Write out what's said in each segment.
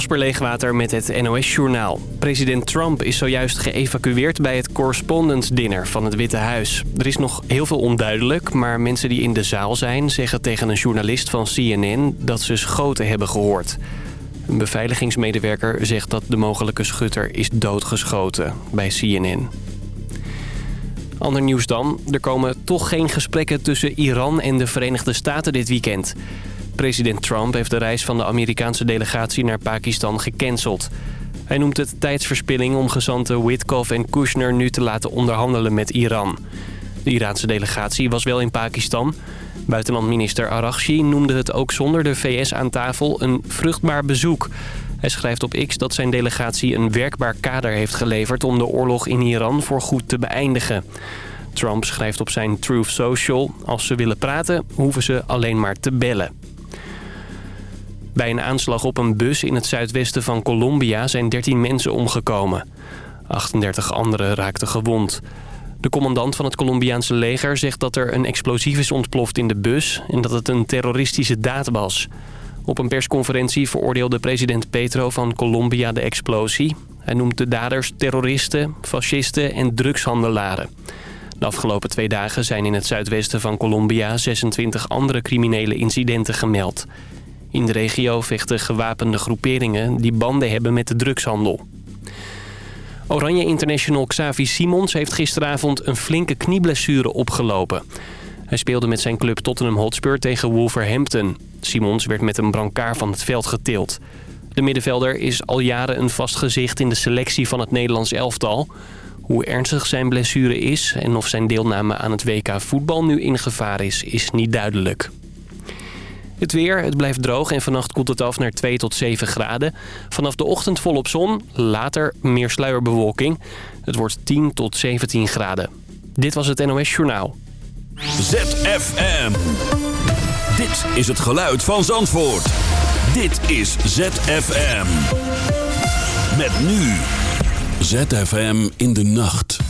Kasper Leegwater met het NOS-journaal. President Trump is zojuist geëvacueerd bij het Correspondence Dinner van het Witte Huis. Er is nog heel veel onduidelijk, maar mensen die in de zaal zijn... zeggen tegen een journalist van CNN dat ze schoten hebben gehoord. Een beveiligingsmedewerker zegt dat de mogelijke schutter is doodgeschoten bij CNN. Ander nieuws dan. Er komen toch geen gesprekken tussen Iran en de Verenigde Staten dit weekend. President Trump heeft de reis van de Amerikaanse delegatie naar Pakistan gecanceld. Hij noemt het tijdsverspilling om gezanten Witkoff en Kushner nu te laten onderhandelen met Iran. De Iraanse delegatie was wel in Pakistan. Buitenlandminister Araghchi noemde het ook zonder de VS aan tafel een vruchtbaar bezoek. Hij schrijft op X dat zijn delegatie een werkbaar kader heeft geleverd... om de oorlog in Iran voor goed te beëindigen. Trump schrijft op zijn Truth Social... als ze willen praten, hoeven ze alleen maar te bellen. Bij een aanslag op een bus in het zuidwesten van Colombia zijn 13 mensen omgekomen. 38 anderen raakten gewond. De commandant van het Colombiaanse leger zegt dat er een explosief is ontploft in de bus... en dat het een terroristische daad was. Op een persconferentie veroordeelde president Petro van Colombia de explosie. Hij noemt de daders terroristen, fascisten en drugshandelaren. De afgelopen twee dagen zijn in het zuidwesten van Colombia 26 andere criminele incidenten gemeld. In de regio vechten gewapende groeperingen die banden hebben met de drugshandel. Oranje International Xavi Simons heeft gisteravond een flinke knieblessure opgelopen. Hij speelde met zijn club Tottenham Hotspur tegen Wolverhampton. Simons werd met een brancard van het veld getild. De middenvelder is al jaren een vast gezicht in de selectie van het Nederlands elftal. Hoe ernstig zijn blessure is en of zijn deelname aan het WK voetbal nu in gevaar is, is niet duidelijk. Het weer, het blijft droog en vannacht koelt het af naar 2 tot 7 graden. Vanaf de ochtend volop zon, later meer sluierbewolking. Het wordt 10 tot 17 graden. Dit was het NOS Journaal. ZFM. Dit is het geluid van Zandvoort. Dit is ZFM. Met nu. ZFM in de nacht.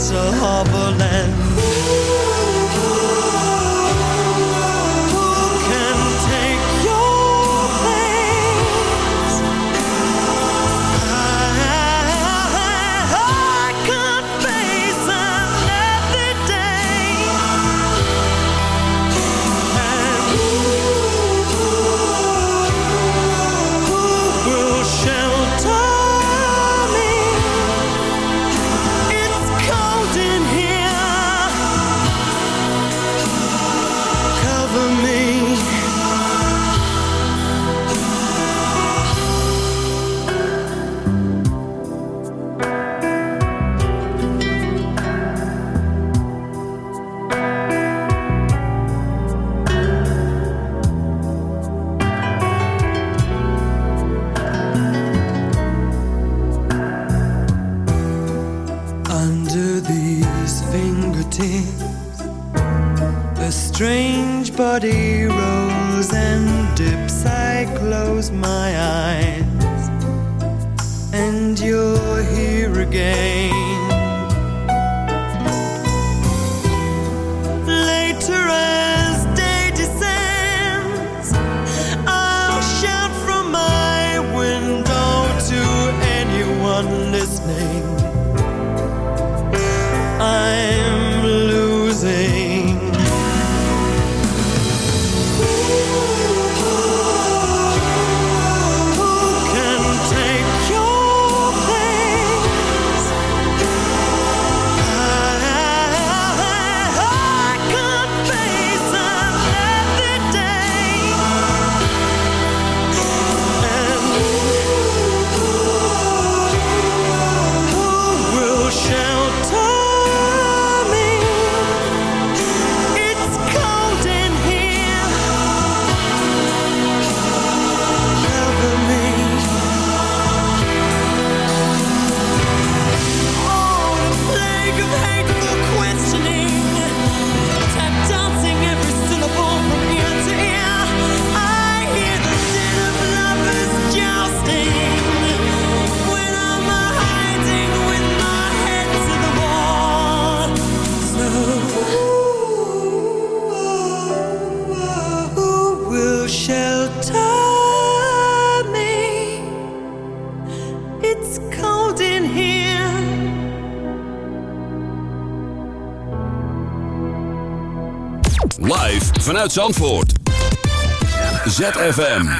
It's a harbor land vanuit you're here times Zandvoort. ZFM.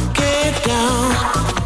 down.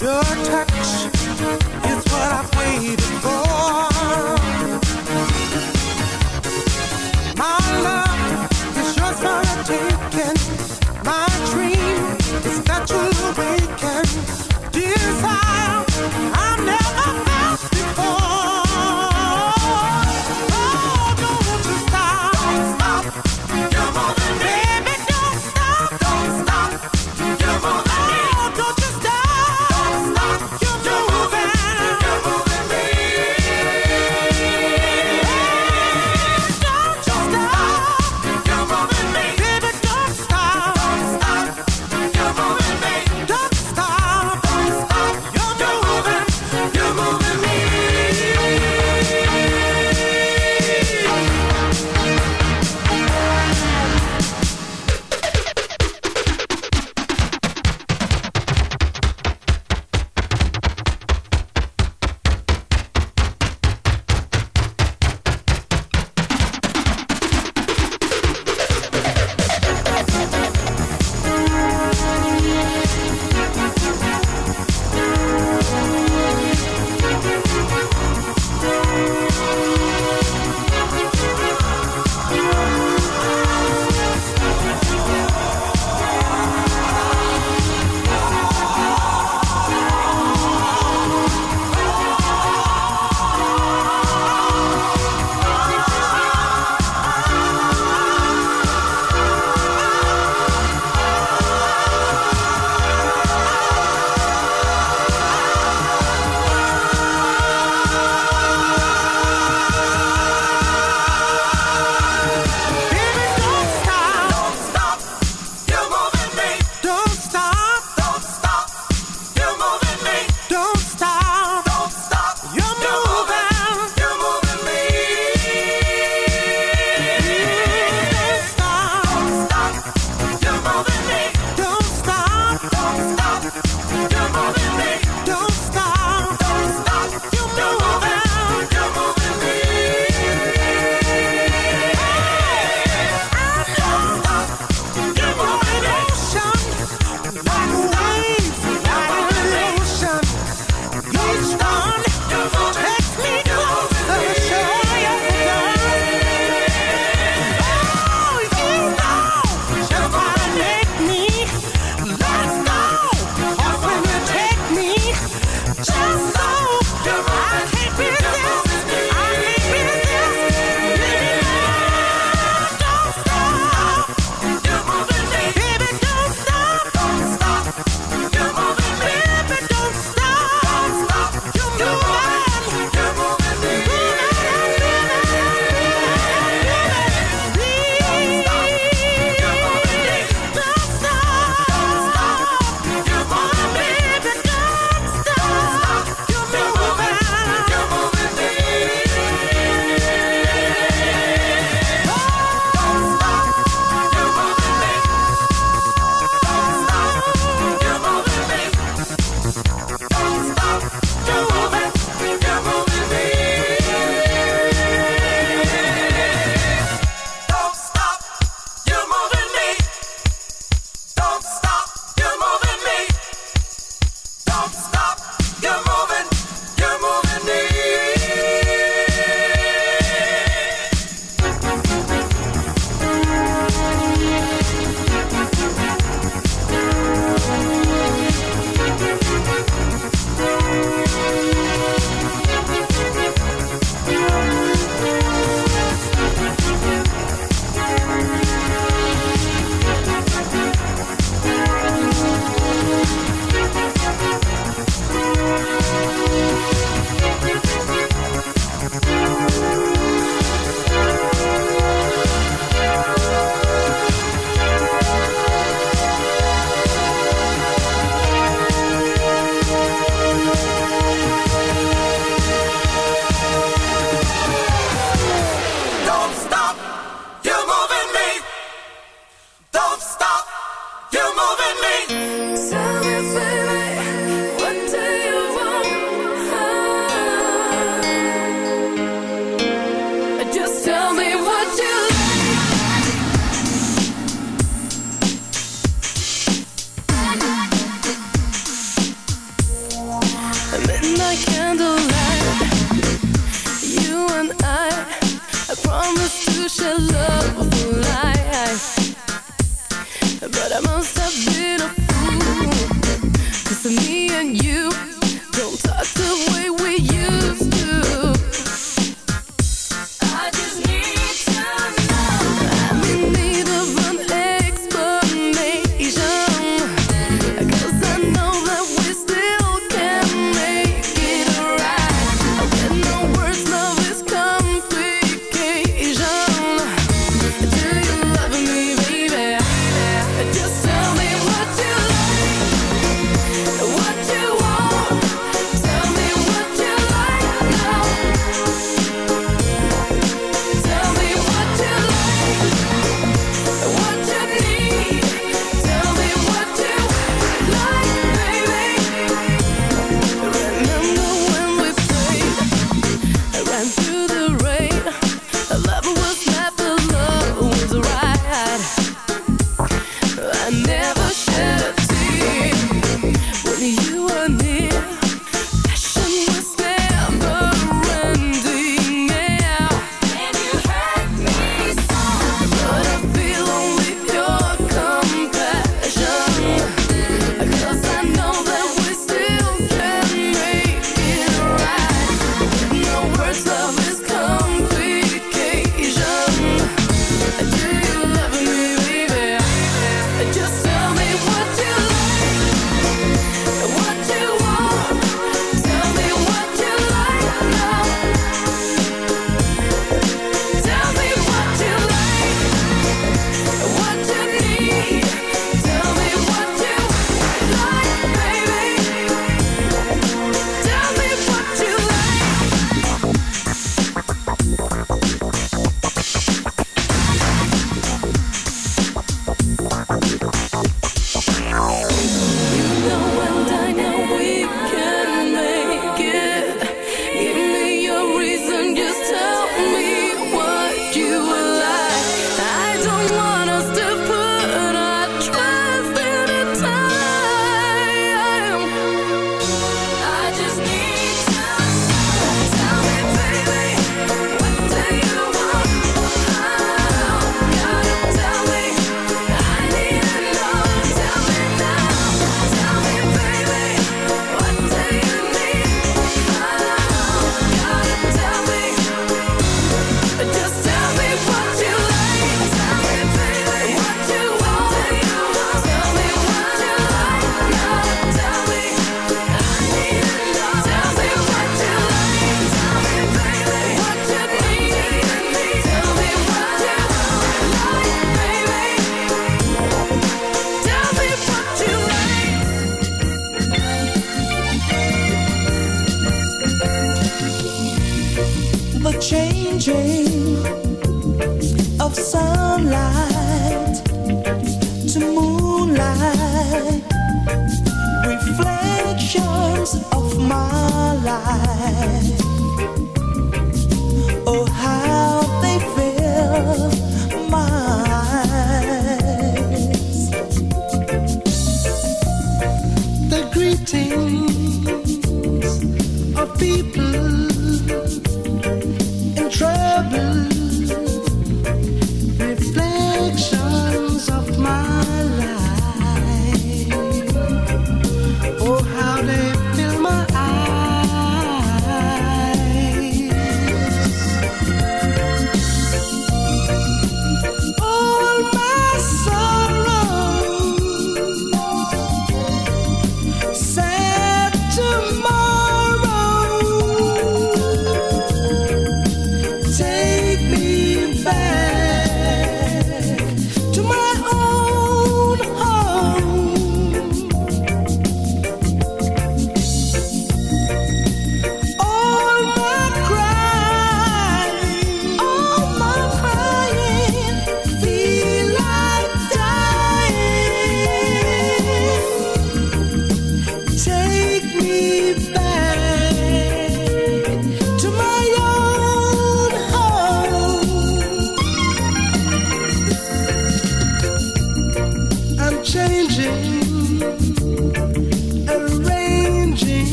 your touch is what I've waited for.